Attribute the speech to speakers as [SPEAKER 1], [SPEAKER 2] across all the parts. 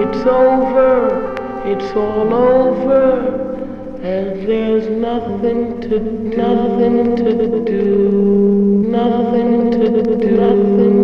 [SPEAKER 1] It's over, it's all over, and there's nothing to, nothing to do, nothing to do, nothing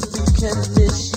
[SPEAKER 2] so we can't miss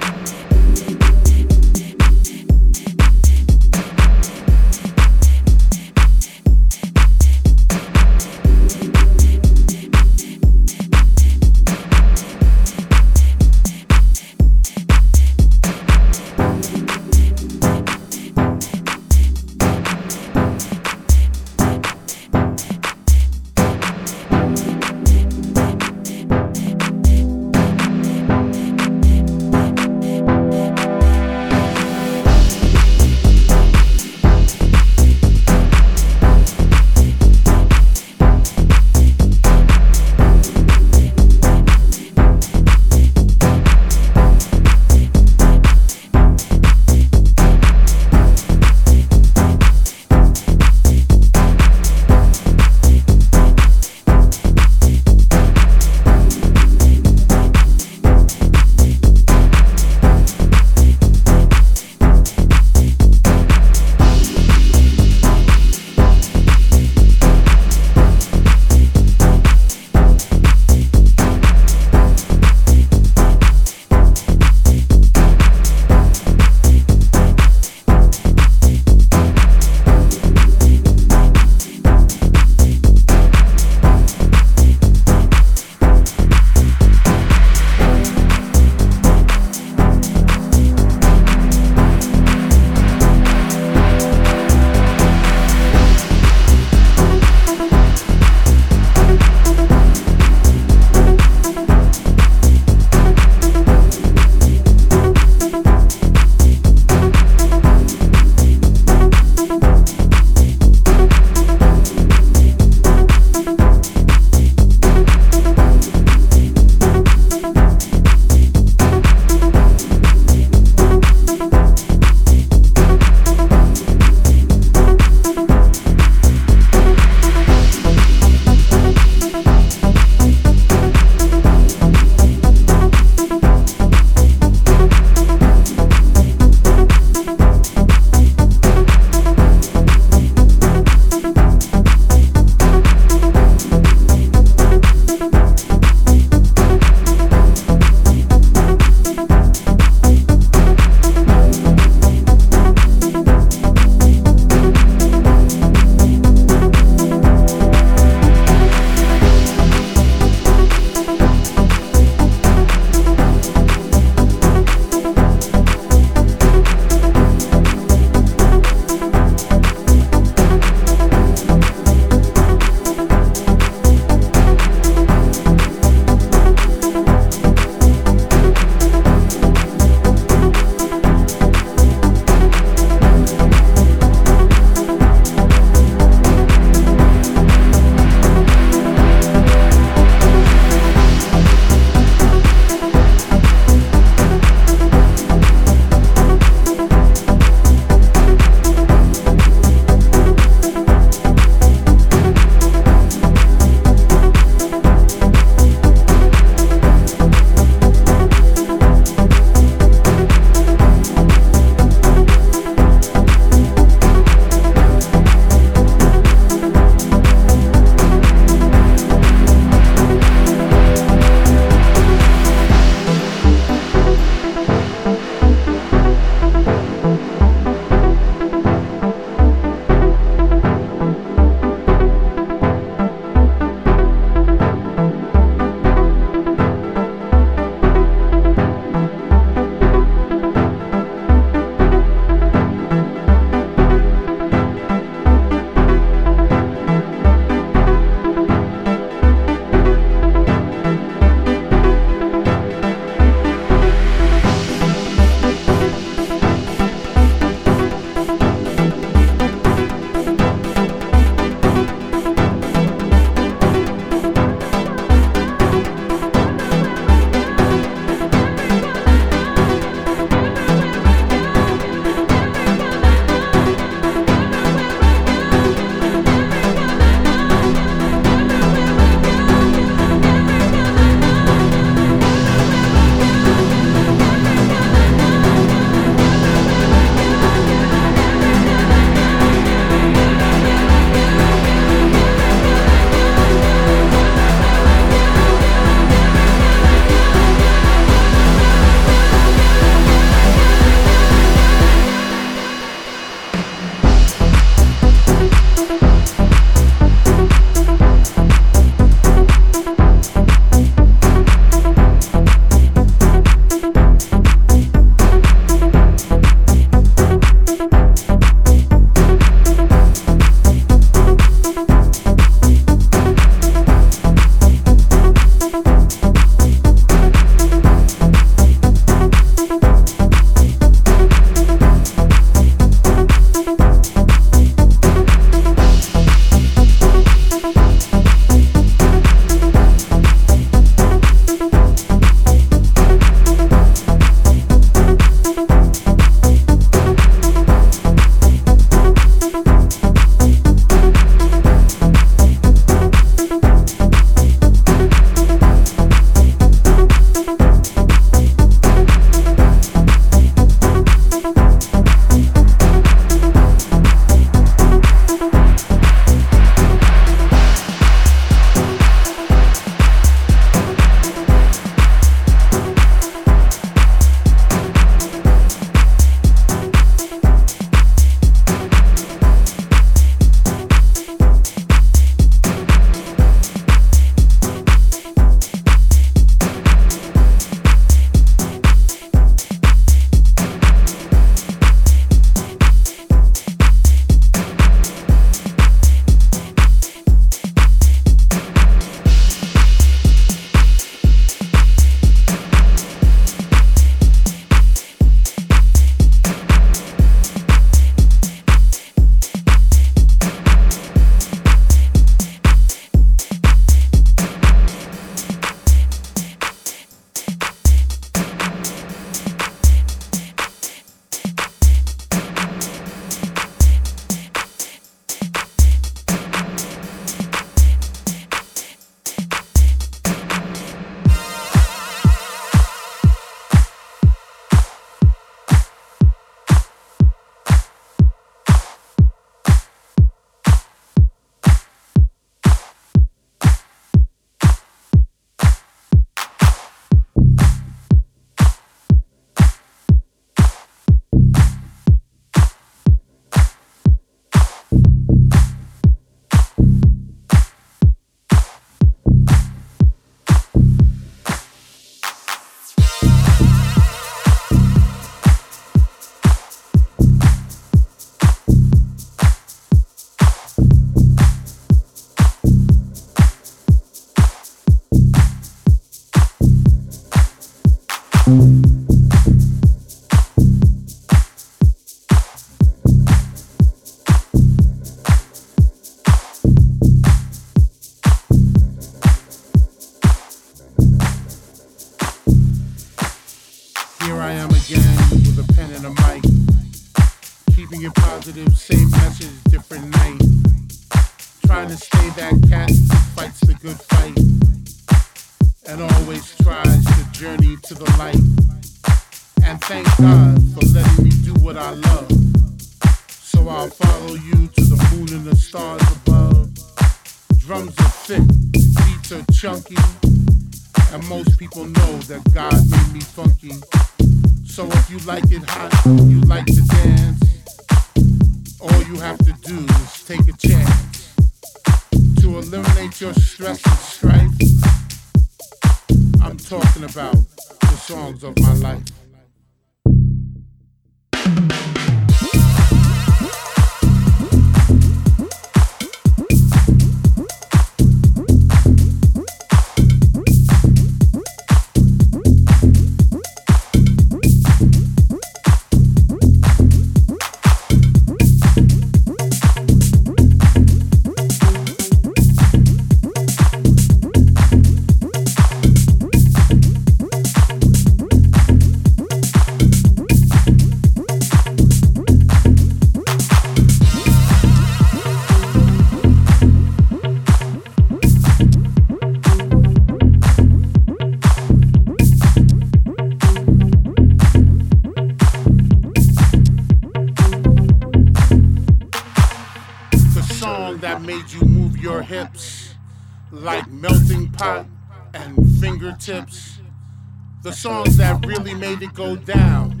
[SPEAKER 2] The songs that really made it go down.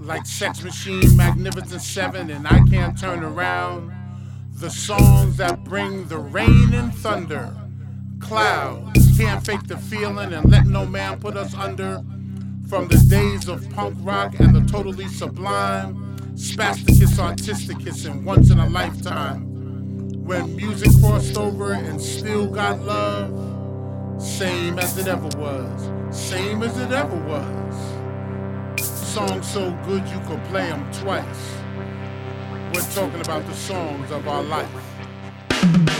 [SPEAKER 2] Like Sex Machine, Magnificent Seven, and I Can't Turn Around. The songs that bring the rain and thunder. Clouds, can't fake the feeling and let no man put us under. From the days of punk rock and the totally sublime. Spasticus, Autisticus, and once in a lifetime. When music crossed over and still got love same as it ever was, same as it ever was. Songs so good you could play them twice. We're talking about the songs of our life.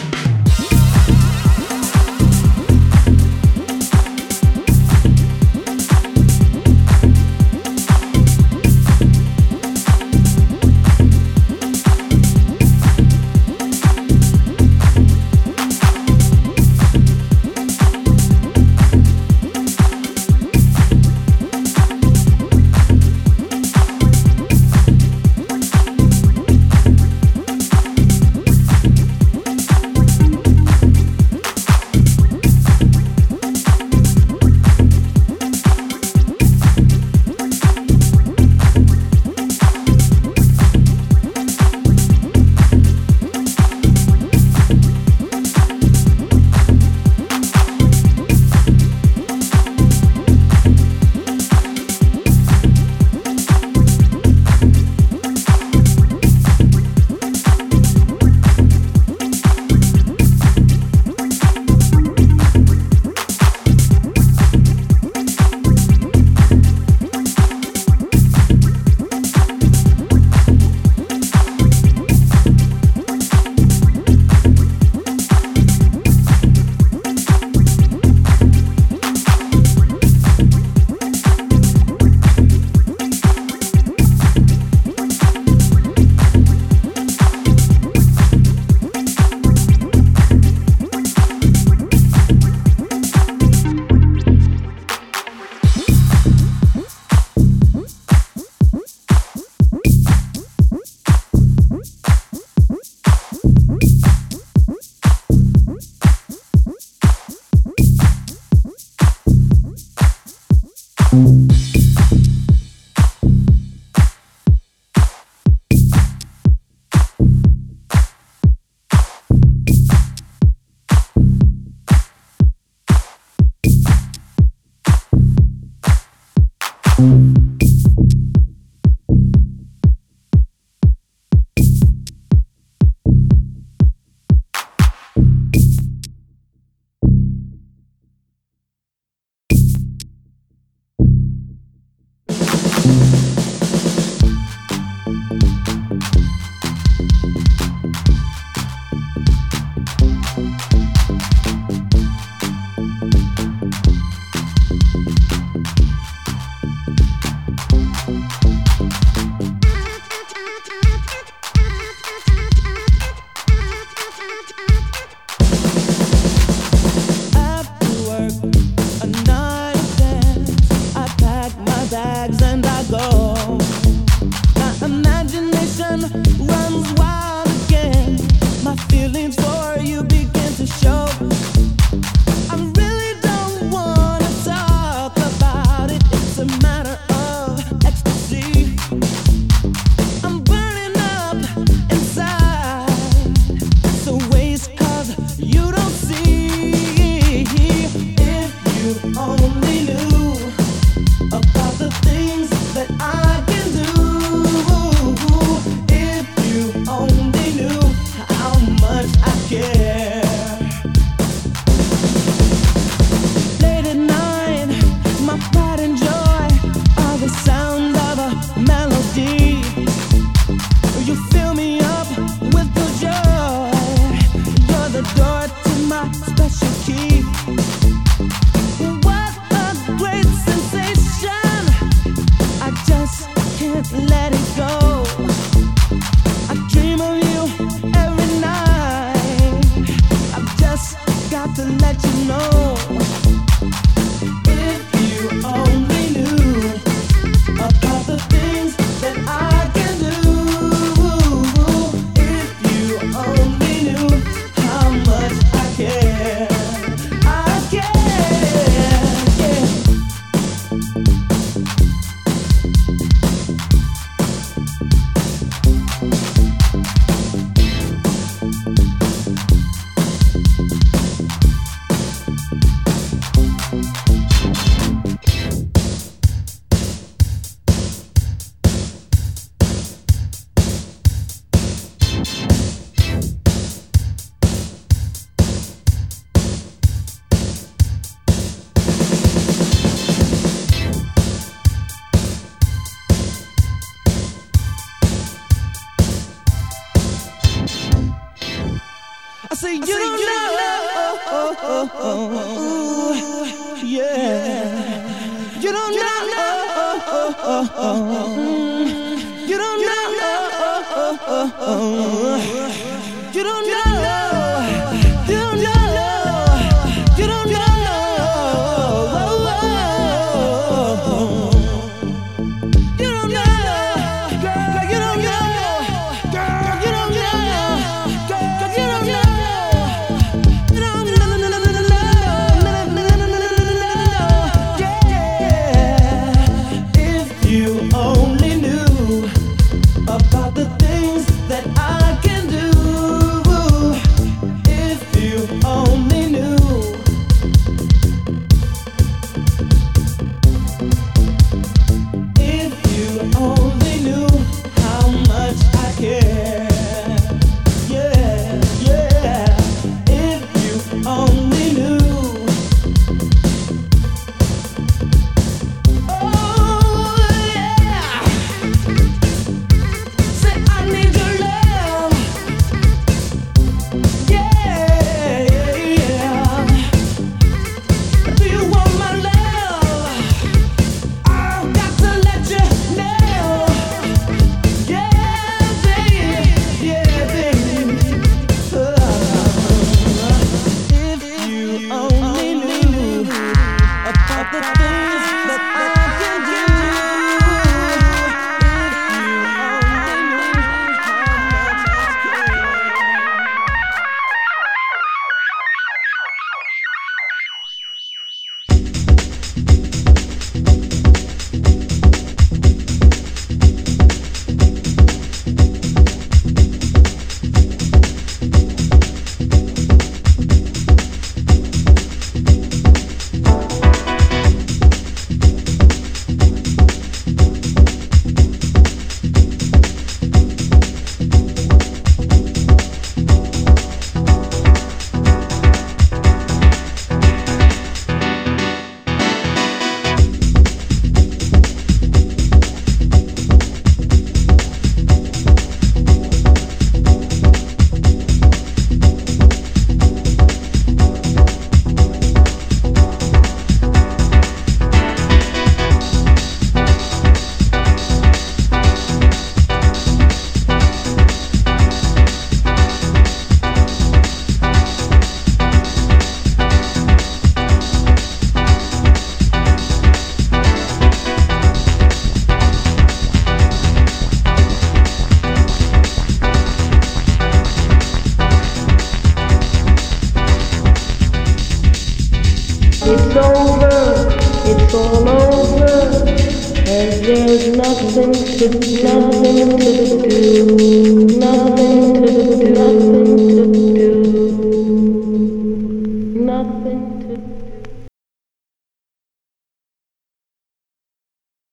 [SPEAKER 3] I